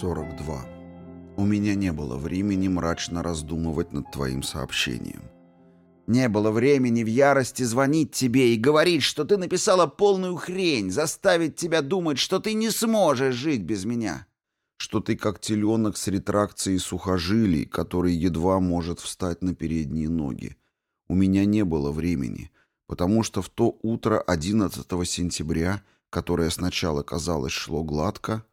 42. У меня не было времени мрачно раздумывать над твоим сообщением. Не было времени в ярости звонить тебе и говорить, что ты написала полную хрень, заставить тебя думать, что ты не сможешь жить без меня. Что ты как теленок с ретракцией сухожилий, который едва может встать на передние ноги. У меня не было времени, потому что в то утро 11 сентября, которое сначала казалось шло гладко,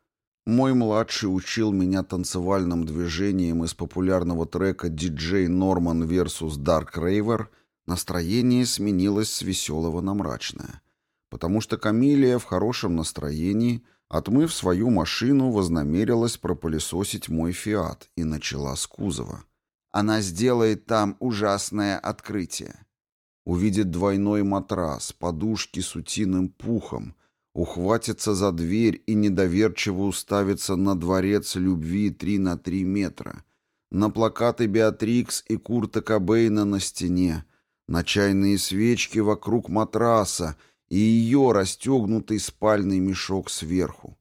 мой младший учил меня танцевальным движением из популярного трека DJ Norman vs. Dark Raver, настроение сменилось с веселого на мрачное. Потому что Камилия в хорошем настроении, отмыв свою машину, вознамерилась пропылесосить мой «Фиат» и начала с кузова. Она сделает там ужасное открытие. Увидит двойной матрас, подушки с утиным пухом — ухватится за дверь и недоверчиво уставится на дворец любви три на три метра, на плакаты Беатрикс и Курта Кобейна на стене, на чайные свечки вокруг матраса и ее расстегнутый спальный мешок сверху.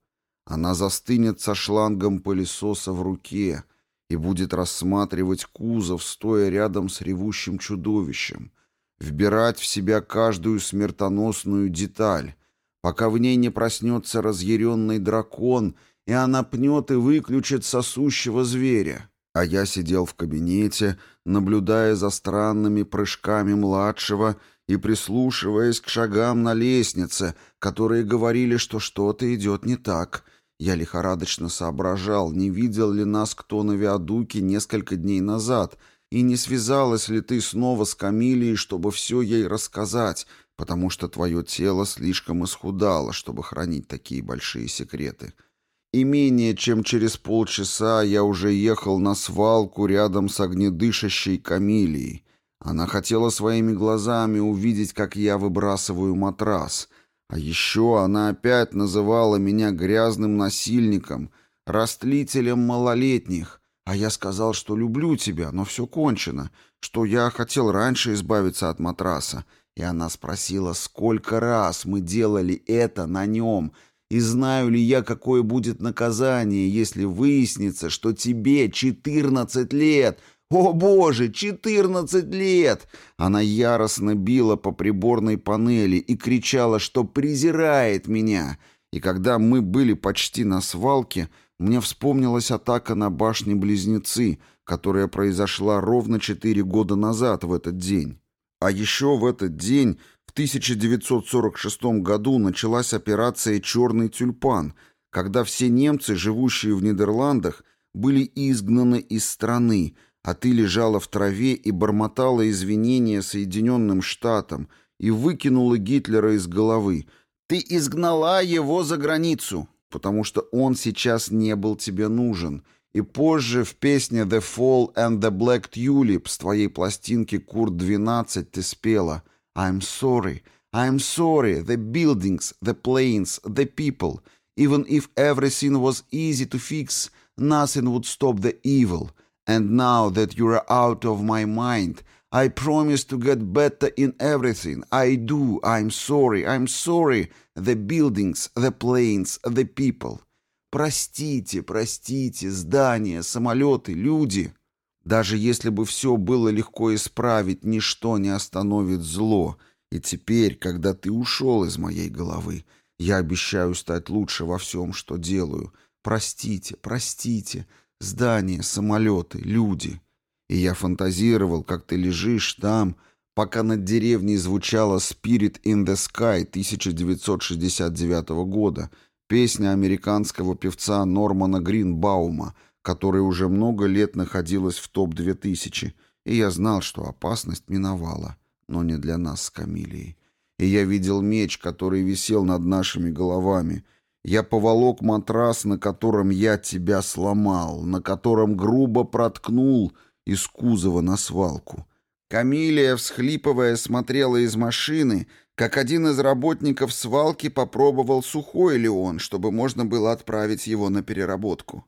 Она застынет со шлангом пылесоса в руке и будет рассматривать кузов, стоя рядом с ревущим чудовищем, вбирать в себя каждую смертоносную деталь, пока в ней не проснется разъяренный дракон, и она пнет и выключит сосущего зверя. А я сидел в кабинете, наблюдая за странными прыжками младшего и прислушиваясь к шагам на лестнице, которые говорили, что что-то идет не так. Я лихорадочно соображал, не видел ли нас кто на Виадуке несколько дней назад, и не связалась ли ты снова с Камилией, чтобы все ей рассказать, потому что твое тело слишком исхудало, чтобы хранить такие большие секреты. И менее чем через полчаса я уже ехал на свалку рядом с огнедышащей Камилией. Она хотела своими глазами увидеть, как я выбрасываю матрас. А еще она опять называла меня грязным насильником, растлителем малолетних, а я сказал, что люблю тебя, но все кончено, что я хотел раньше избавиться от матраса, и она спросила, сколько раз мы делали это на нем, и знаю ли я, какое будет наказание, если выяснится, что тебе 14 лет. О, Боже, 14 лет! Она яростно била по приборной панели и кричала, что презирает меня. И когда мы были почти на свалке, мне вспомнилась атака на башни-близнецы, которая произошла ровно 4 года назад в этот день. А еще в этот день, в 1946 году, началась операция «Черный тюльпан», когда все немцы, живущие в Нидерландах, были изгнаны из страны, а ты лежала в траве и бормотала извинения Соединенным Штатам и выкинула Гитлера из головы. Ты изгнала его за границу, потому что он сейчас не был тебе нужен, и позже в песне «The Fall and the Black Tulip» с твоей пластинки «Курт-12» ты спела «I'm sorry, I'm sorry, the buildings, the planes, the people. Even if everything was easy to fix, nothing would stop the evil. And now that you're out of my mind, I promise to get better in everything. I do, I'm sorry, I'm sorry, the buildings, the planes, the people». Простите, простите, здания, самолеты, люди. Даже если бы все было легко исправить, ничто не остановит зло. И теперь, когда ты ушел из моей головы, я обещаю стать лучше во всем, что делаю. Простите, простите, здания, самолеты, люди. И я фантазировал, как ты лежишь там, пока над деревней звучала «Spirit in the Sky» 1969 года — Песня американского певца Нормана Гринбаума, которая уже много лет находилась в топ-2000, и я знал, что опасность миновала, но не для нас с Камилией. И я видел меч, который висел над нашими головами. Я поволок матрас, на котором я тебя сломал, на котором грубо проткнул из кузова на свалку. Камилия, всхлипывая, смотрела из машины — как один из работников свалки попробовал, сухой ли он, чтобы можно было отправить его на переработку.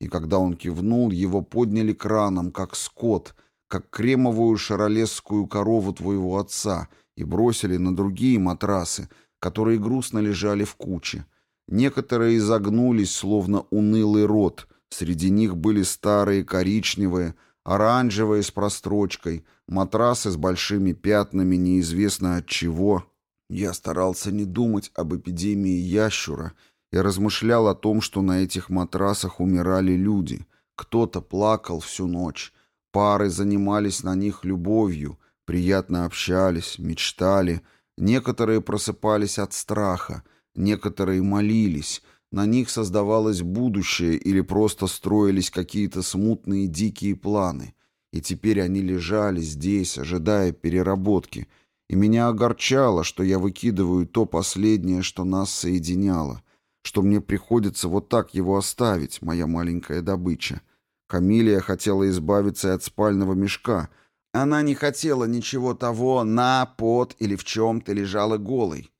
И когда он кивнул, его подняли краном, как скот, как кремовую шаролесскую корову твоего отца, и бросили на другие матрасы, которые грустно лежали в куче. Некоторые изогнулись, словно унылый рот, Среди них были старые коричневые, оранжевые с прострочкой, матрасы с большими пятнами неизвестно от чего. Я старался не думать об эпидемии ящура и размышлял о том, что на этих матрасах умирали люди. Кто-то плакал всю ночь, пары занимались на них любовью, приятно общались, мечтали, некоторые просыпались от страха, некоторые молились, на них создавалось будущее или просто строились какие-то смутные дикие планы. И теперь они лежали здесь, ожидая переработки. И меня огорчало, что я выкидываю то последнее, что нас соединяло. Что мне приходится вот так его оставить, моя маленькая добыча. Камилия хотела избавиться от спального мешка. Она не хотела ничего того, на, под или в чем-то лежала голой.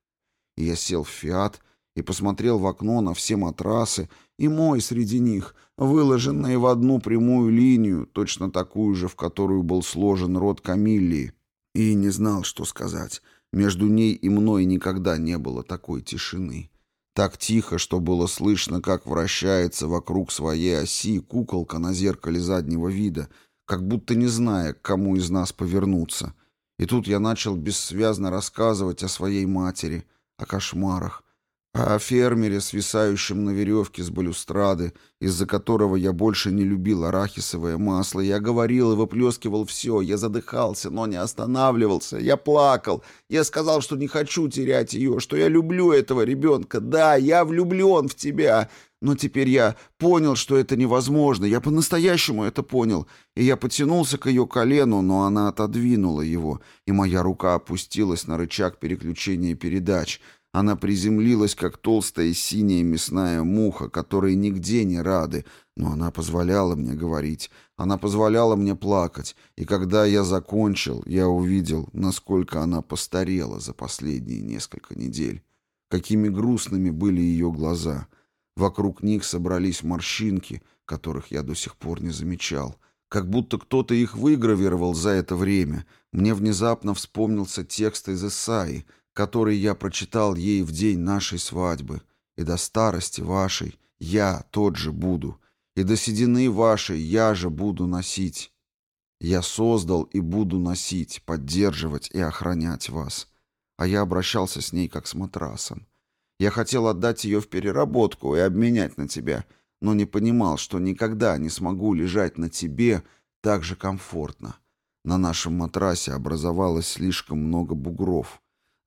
И я сел в «Фиат», и посмотрел в окно на все матрасы, и мой среди них, выложенные в одну прямую линию, точно такую же, в которую был сложен род Камиллии, и не знал, что сказать. Между ней и мной никогда не было такой тишины. Так тихо, что было слышно, как вращается вокруг своей оси куколка на зеркале заднего вида, как будто не зная, к кому из нас повернуться. И тут я начал бессвязно рассказывать о своей матери, о кошмарах, а о фермере, свисающем на веревке с балюстрады, из-за которого я больше не любил арахисовое масло. Я говорил и выплескивал все. Я задыхался, но не останавливался. Я плакал. Я сказал, что не хочу терять ее, что я люблю этого ребенка. Да, я влюблен в тебя. Но теперь я понял, что это невозможно. Я по-настоящему это понял. И я потянулся к ее колену, но она отодвинула его, и моя рука опустилась на рычаг переключения передач — она приземлилась, как толстая синяя мясная муха, которой нигде не рады, но она позволяла мне говорить, она позволяла мне плакать, и когда я закончил, я увидел, насколько она постарела за последние несколько недель, какими грустными были ее глаза. Вокруг них собрались морщинки, которых я до сих пор не замечал, как будто кто-то их выгравировал за это время. Мне внезапно вспомнился текст из Исаии — который я прочитал ей в день нашей свадьбы, и до старости вашей я тот же буду, и до седины вашей я же буду носить. Я создал и буду носить, поддерживать и охранять вас. А я обращался с ней как с матрасом. Я хотел отдать ее в переработку и обменять на тебя, но не понимал, что никогда не смогу лежать на тебе так же комфортно. На нашем матрасе образовалось слишком много бугров,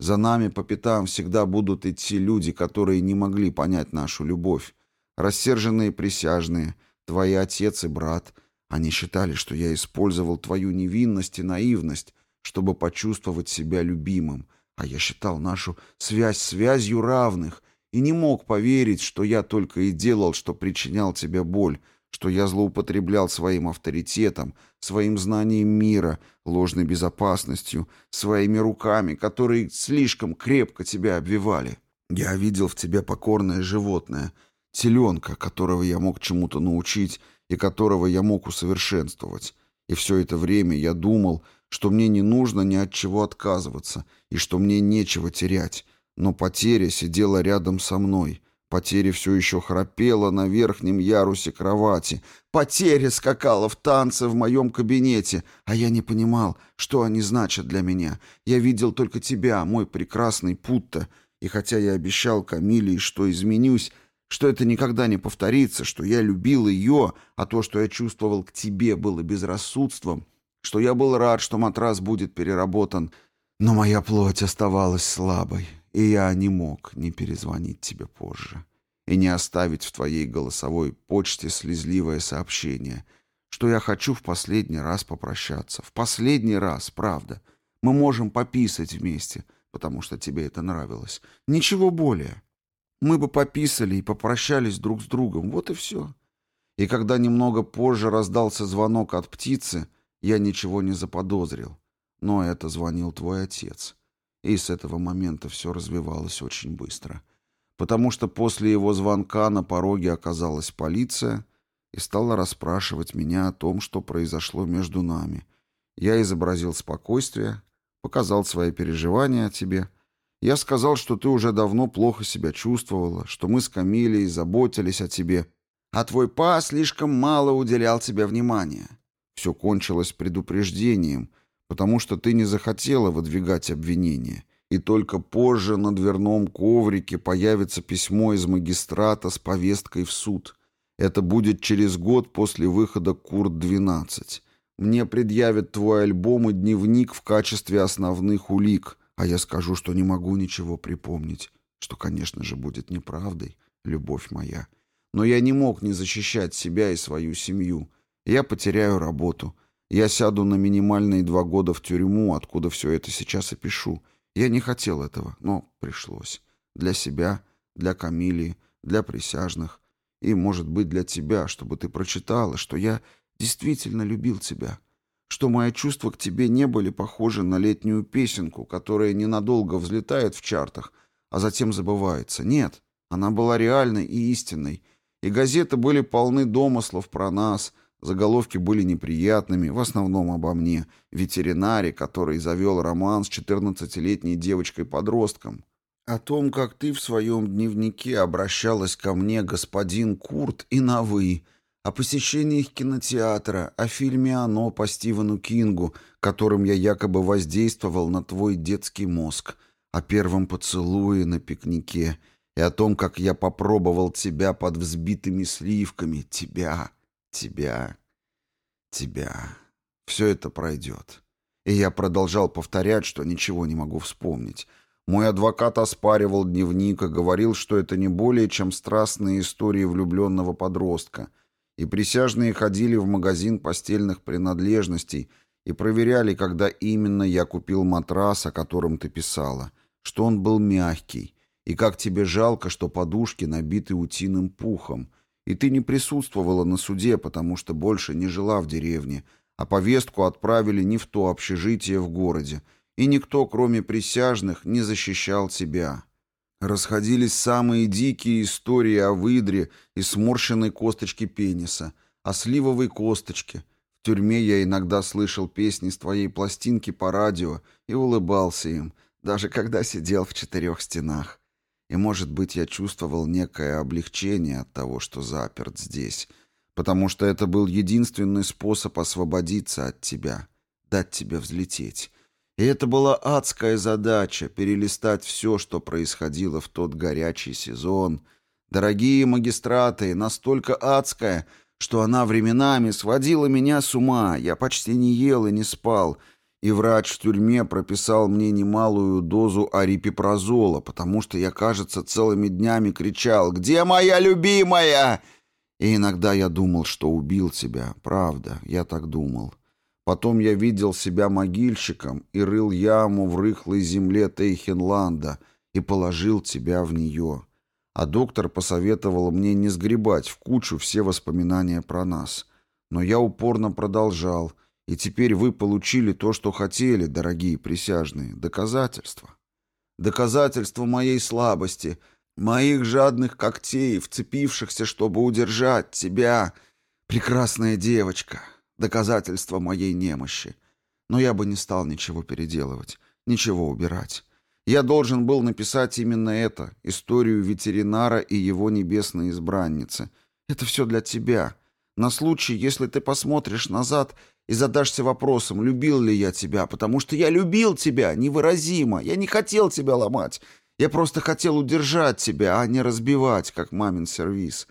за нами по пятам всегда будут идти люди, которые не могли понять нашу любовь. Рассерженные присяжные, твои отец и брат. Они считали, что я использовал твою невинность и наивность, чтобы почувствовать себя любимым. А я считал нашу связь связью равных и не мог поверить, что я только и делал, что причинял тебе боль, что я злоупотреблял своим авторитетом, своим знанием мира, ложной безопасностью, своими руками, которые слишком крепко тебя обвивали. Я видел в тебе покорное животное, теленка, которого я мог чему-то научить и которого я мог усовершенствовать. И все это время я думал, что мне не нужно ни от чего отказываться и что мне нечего терять, но потеря сидела рядом со мной — Потеря все еще храпела на верхнем ярусе кровати. Потеря скакала в танце в моем кабинете, а я не понимал, что они значат для меня. Я видел только тебя, мой прекрасный Путта, и хотя я обещал Камиле, что изменюсь, что это никогда не повторится, что я любил ее, а то, что я чувствовал к тебе, было безрассудством, что я был рад, что матрас будет переработан, но моя плоть оставалась слабой и я не мог не перезвонить тебе позже и не оставить в твоей голосовой почте слезливое сообщение, что я хочу в последний раз попрощаться. В последний раз, правда. Мы можем пописать вместе, потому что тебе это нравилось. Ничего более. Мы бы пописали и попрощались друг с другом, вот и все. И когда немного позже раздался звонок от птицы, я ничего не заподозрил. Но это звонил твой отец. И с этого момента все развивалось очень быстро. Потому что после его звонка на пороге оказалась полиция и стала расспрашивать меня о том, что произошло между нами. Я изобразил спокойствие, показал свои переживания о тебе. Я сказал, что ты уже давно плохо себя чувствовала, что мы с Камилей заботились о тебе, а твой па слишком мало уделял тебе внимания. Все кончилось предупреждением, потому что ты не захотела выдвигать обвинения, и только позже на дверном коврике появится письмо из магистрата с повесткой в суд. Это будет через год после выхода «Курт-12». Мне предъявят твой альбом и дневник в качестве основных улик, а я скажу, что не могу ничего припомнить, что, конечно же, будет неправдой, любовь моя. Но я не мог не защищать себя и свою семью. Я потеряю работу. Я сяду на минимальные два года в тюрьму, откуда все это сейчас опишу. Я не хотел этого, но пришлось. Для себя, для Камилии, для присяжных и, может быть, для тебя, чтобы ты прочитала, что я действительно любил тебя, что мои чувства к тебе не были похожи на летнюю песенку, которая ненадолго взлетает в чартах, а затем забывается. Нет, она была реальной и истинной, и газеты были полны домыслов про нас, заголовки были неприятными, в основном обо мне, ветеринаре, который завел роман с 14-летней девочкой-подростком. О том, как ты в своем дневнике обращалась ко мне, господин Курт, и на «вы», о посещениях кинотеатра, о фильме «Оно» по Стивену Кингу, которым я якобы воздействовал на твой детский мозг, о первом поцелуе на пикнике. И о том, как я попробовал тебя под взбитыми сливками, тебя, тебя, тебя. Все это пройдет. И я продолжал повторять, что ничего не могу вспомнить. Мой адвокат оспаривал дневник и говорил, что это не более чем страстные истории влюбленного подростка — и присяжные ходили в магазин постельных принадлежностей и проверяли, когда именно я купил матрас, о котором ты писала, что он был мягкий, и как тебе жалко, что подушки набиты утиным пухом, и ты не присутствовала на суде, потому что больше не жила в деревне, а повестку отправили не в то общежитие в городе, и никто, кроме присяжных, не защищал тебя. Расходились самые дикие истории о выдре и сморщенной косточке пениса, о сливовой косточке. В тюрьме я иногда слышал песни с твоей пластинки по радио и улыбался им, даже когда сидел в четырех стенах. И, может быть, я чувствовал некое облегчение от того, что заперт здесь, потому что это был единственный способ освободиться от тебя, дать тебе взлететь. И это была адская задача — перелистать все, что происходило в тот горячий сезон. Дорогие магистраты, настолько адская, что она временами сводила меня с ума. Я почти не ел и не спал. И врач в тюрьме прописал мне немалую дозу арипипрозола, потому что я, кажется, целыми днями кричал «Где моя любимая?» И иногда я думал, что убил тебя. Правда, я так думал. Потом я видел себя могильщиком и рыл яму в рыхлой земле Тейхенланда и положил тебя в нее. А доктор посоветовал мне не сгребать в кучу все воспоминания про нас. Но я упорно продолжал, и теперь вы получили то, что хотели, дорогие присяжные, доказательства. Доказательства моей слабости, моих жадных когтей, вцепившихся, чтобы удержать тебя, прекрасная девочка» доказательство моей немощи. Но я бы не стал ничего переделывать, ничего убирать. Я должен был написать именно это, историю ветеринара и его небесной избранницы. Это все для тебя. На случай, если ты посмотришь назад и задашься вопросом, любил ли я тебя, потому что я любил тебя невыразимо, я не хотел тебя ломать. Я просто хотел удержать тебя, а не разбивать, как мамин сервиз.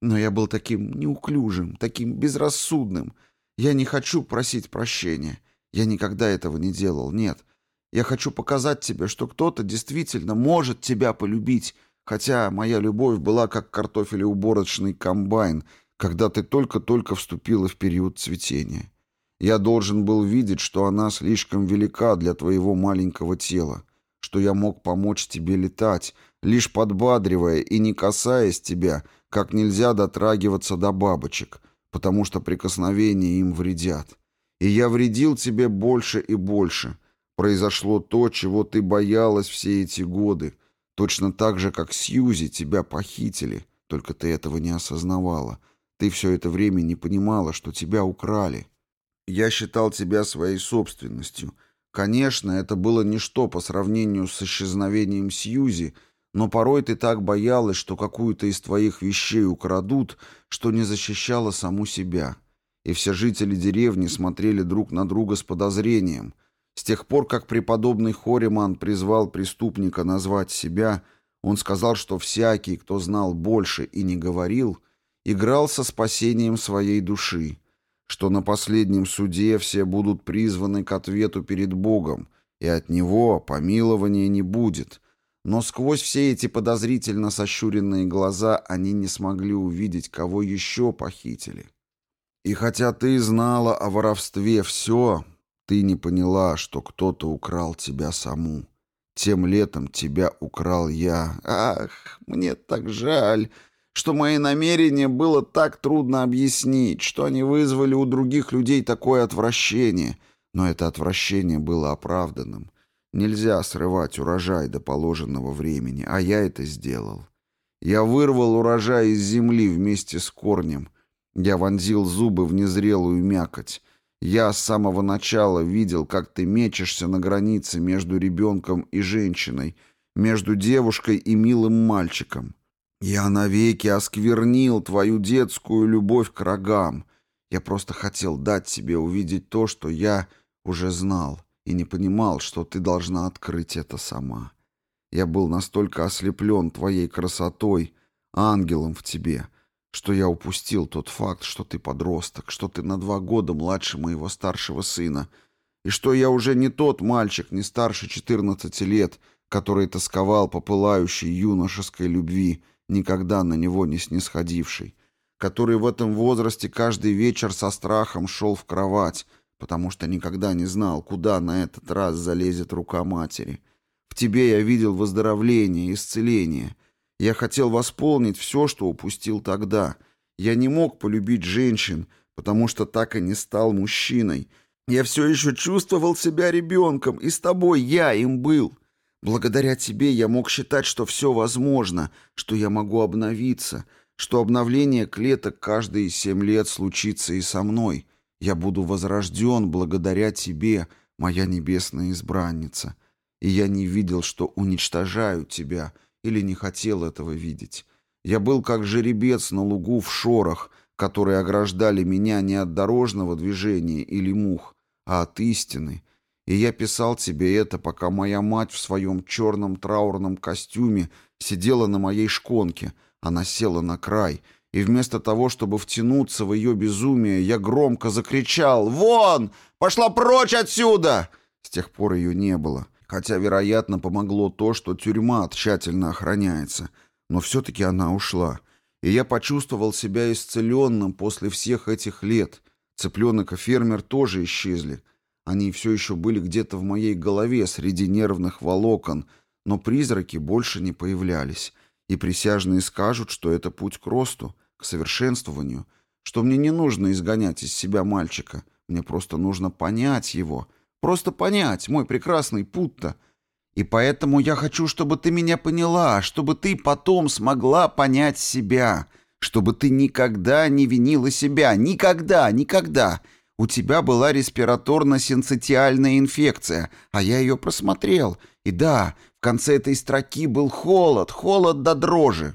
Но я был таким неуклюжим, таким безрассудным, я не хочу просить прощения. Я никогда этого не делал, нет. Я хочу показать тебе, что кто-то действительно может тебя полюбить, хотя моя любовь была как картофелеуборочный комбайн, когда ты только-только вступила в период цветения. Я должен был видеть, что она слишком велика для твоего маленького тела, что я мог помочь тебе летать, лишь подбадривая и не касаясь тебя, как нельзя дотрагиваться до бабочек, потому что прикосновения им вредят. И я вредил тебе больше и больше. Произошло то, чего ты боялась все эти годы. Точно так же, как Сьюзи тебя похитили, только ты этого не осознавала. Ты все это время не понимала, что тебя украли. Я считал тебя своей собственностью. Конечно, это было ничто по сравнению с исчезновением Сьюзи, но порой ты так боялась, что какую-то из твоих вещей украдут, что не защищала саму себя. И все жители деревни смотрели друг на друга с подозрением. С тех пор, как преподобный Хориман призвал преступника назвать себя, он сказал, что всякий, кто знал больше и не говорил, играл со спасением своей души, что на последнем суде все будут призваны к ответу перед Богом, и от него помилования не будет — но сквозь все эти подозрительно сощуренные глаза они не смогли увидеть, кого еще похитили. И хотя ты знала о воровстве все, ты не поняла, что кто-то украл тебя саму. Тем летом тебя украл я. Ах, мне так жаль, что мои намерения было так трудно объяснить, что они вызвали у других людей такое отвращение, но это отвращение было оправданным. Нельзя срывать урожай до положенного времени, а я это сделал. Я вырвал урожай из земли вместе с корнем. Я вонзил зубы в незрелую мякоть. Я с самого начала видел, как ты мечешься на границе между ребенком и женщиной, между девушкой и милым мальчиком. Я навеки осквернил твою детскую любовь к рогам. Я просто хотел дать тебе увидеть то, что я уже знал и не понимал, что ты должна открыть это сама. Я был настолько ослеплен твоей красотой, ангелом в тебе, что я упустил тот факт, что ты подросток, что ты на два года младше моего старшего сына, и что я уже не тот мальчик, не старше 14 лет, который тосковал по пылающей юношеской любви, никогда на него не снисходивший, который в этом возрасте каждый вечер со страхом шел в кровать, потому что никогда не знал, куда на этот раз залезет рука матери. В тебе я видел выздоровление, исцеление. Я хотел восполнить все, что упустил тогда. Я не мог полюбить женщин, потому что так и не стал мужчиной. Я все еще чувствовал себя ребенком, и с тобой я им был. Благодаря тебе я мог считать, что все возможно, что я могу обновиться, что обновление клеток каждые семь лет случится и со мной. Я буду возрожден благодаря тебе, моя небесная избранница. И я не видел, что уничтожаю тебя, или не хотел этого видеть. Я был как жеребец на лугу в шорах, которые ограждали меня не от дорожного движения или мух, а от истины. И я писал тебе это, пока моя мать в своем черном траурном костюме сидела на моей шконке. Она села на край — и вместо того, чтобы втянуться в ее безумие, я громко закричал «Вон! Пошла прочь отсюда!» С тех пор ее не было, хотя, вероятно, помогло то, что тюрьма тщательно охраняется. Но все-таки она ушла, и я почувствовал себя исцеленным после всех этих лет. Цыпленок и фермер тоже исчезли. Они все еще были где-то в моей голове среди нервных волокон, но призраки больше не появлялись. И присяжные скажут, что это путь к росту, к совершенствованию, что мне не нужно изгонять из себя мальчика, мне просто нужно понять его, просто понять, мой прекрасный Путта. И поэтому я хочу, чтобы ты меня поняла, чтобы ты потом смогла понять себя, чтобы ты никогда не винила себя, никогда, никогда. У тебя была респираторно-синцитиальная инфекция, а я ее просмотрел. И да, в конце этой строки был холод, холод до дрожи.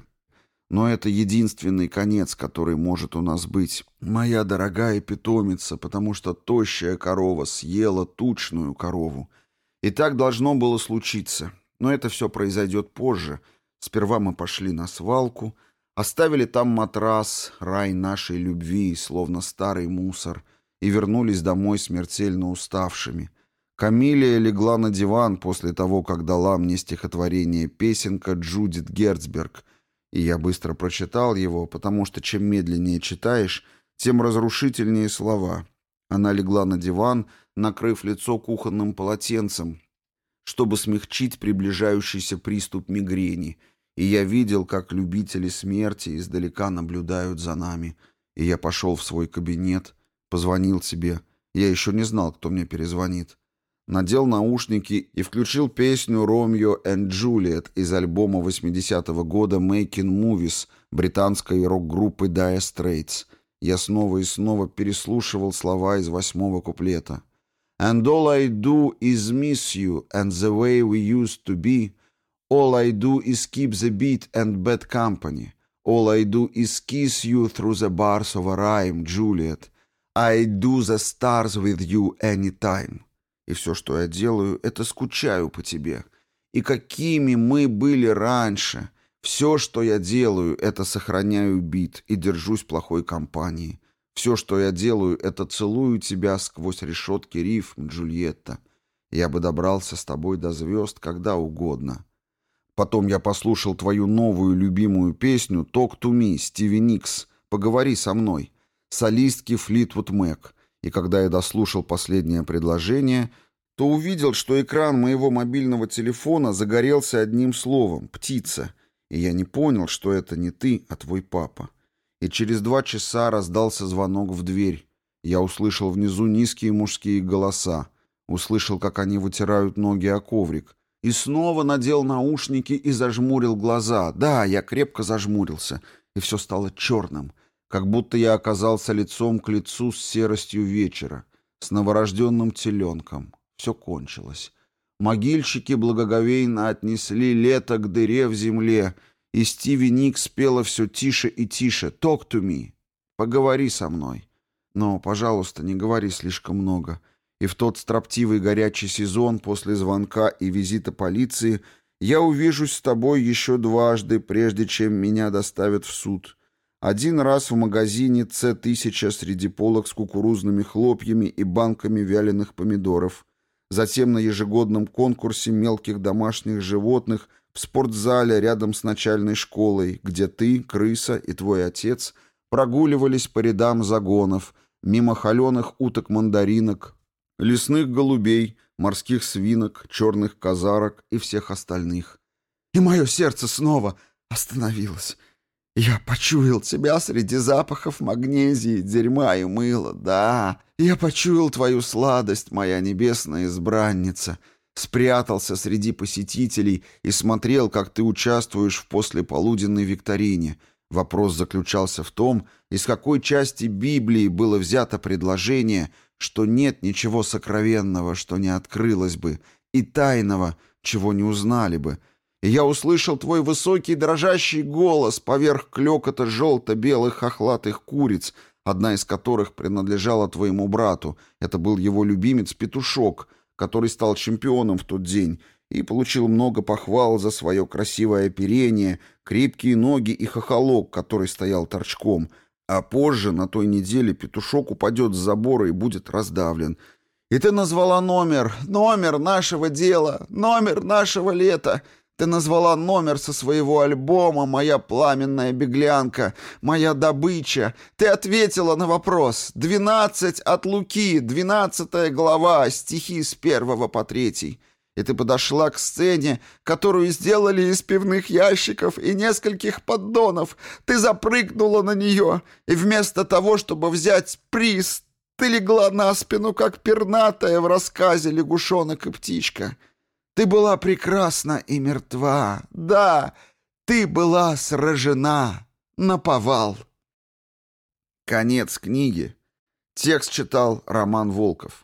Но это единственный конец, который может у нас быть. Моя дорогая питомица, потому что тощая корова съела тучную корову. И так должно было случиться. Но это все произойдет позже. Сперва мы пошли на свалку, оставили там матрас, рай нашей любви, словно старый мусор, и вернулись домой смертельно уставшими. Камилия легла на диван после того, как дала мне стихотворение «Песенка Джудит Герцберг», и я быстро прочитал его, потому что чем медленнее читаешь, тем разрушительнее слова. Она легла на диван, накрыв лицо кухонным полотенцем, чтобы смягчить приближающийся приступ мигрени, и я видел, как любители смерти издалека наблюдают за нами. И я пошел в свой кабинет, позвонил себе. Я еще не знал, кто мне перезвонит надел наушники и включил песню «Ромео и Джульет» из альбома 80-го года «Making Movies» британской рок-группы Dire Straits. Я снова и снова переслушивал слова из восьмого куплета. «And all I do is miss you, and the way we used to be. All I do is keep the beat and bad company. All I do is kiss you through the bars of a rhyme, Juliet. I do the stars with you anytime. И все, что я делаю, это скучаю по тебе. И какими мы были раньше. Все, что я делаю, это сохраняю бит и держусь плохой компании. Все, что я делаю, это целую тебя сквозь решетки рифм, Джульетта. Я бы добрался с тобой до звезд когда угодно. Потом я послушал твою новую любимую песню «Talk to me» Стиви Никс «Поговори со мной» солистки Флитвуд Мэк, и когда я дослушал последнее предложение, то увидел, что экран моего мобильного телефона загорелся одним словом «птица», и я не понял, что это не ты, а твой папа. И через два часа раздался звонок в дверь. Я услышал внизу низкие мужские голоса, услышал, как они вытирают ноги о коврик, и снова надел наушники и зажмурил глаза. Да, я крепко зажмурился, и все стало черным, как будто я оказался лицом к лицу с серостью вечера, с новорожденным теленком. Все кончилось. Могильщики благоговейно отнесли лето к дыре в земле, и Стиви Ник спела все тише и тише «Talk to me» — «Поговори со мной». Но, пожалуйста, не говори слишком много — и в тот строптивый горячий сезон после звонка и визита полиции я увижусь с тобой еще дважды, прежде чем меня доставят в суд. Один раз в магазине С-1000 среди полок с кукурузными хлопьями и банками вяленых помидоров. Затем на ежегодном конкурсе мелких домашних животных в спортзале рядом с начальной школой, где ты, крыса и твой отец прогуливались по рядам загонов, мимо холеных уток-мандаринок, лесных голубей, морских свинок, черных казарок и всех остальных. И мое сердце снова остановилось. Я почуял тебя среди запахов магнезии, дерьма и мыла, да. Я почуял твою сладость, моя небесная избранница. Спрятался среди посетителей и смотрел, как ты участвуешь в послеполуденной викторине. Вопрос заключался в том, из какой части Библии было взято предложение — что нет ничего сокровенного, что не открылось бы, и тайного, чего не узнали бы. Я услышал твой высокий дрожащий голос поверх клёкота желто-белых хохлатых куриц, одна из которых принадлежала твоему брату. Это был его любимец-петушок, который стал чемпионом в тот день и получил много похвал за свое красивое оперение, крепкие ноги и хохолок, который стоял торчком — а позже, на той неделе, петушок упадет с забора и будет раздавлен. И ты назвала номер, номер нашего дела, номер нашего лета. Ты назвала номер со своего альбома «Моя пламенная беглянка», «Моя добыча». Ты ответила на вопрос. «Двенадцать от Луки», двенадцатая глава, стихи с первого по третий и ты подошла к сцене, которую сделали из пивных ящиков и нескольких поддонов. Ты запрыгнула на нее, и вместо того, чтобы взять приз, ты легла на спину, как пернатая в рассказе «Лягушонок и птичка». Ты была прекрасна и мертва. Да, ты была сражена на повал. Конец книги. Текст читал Роман Волков.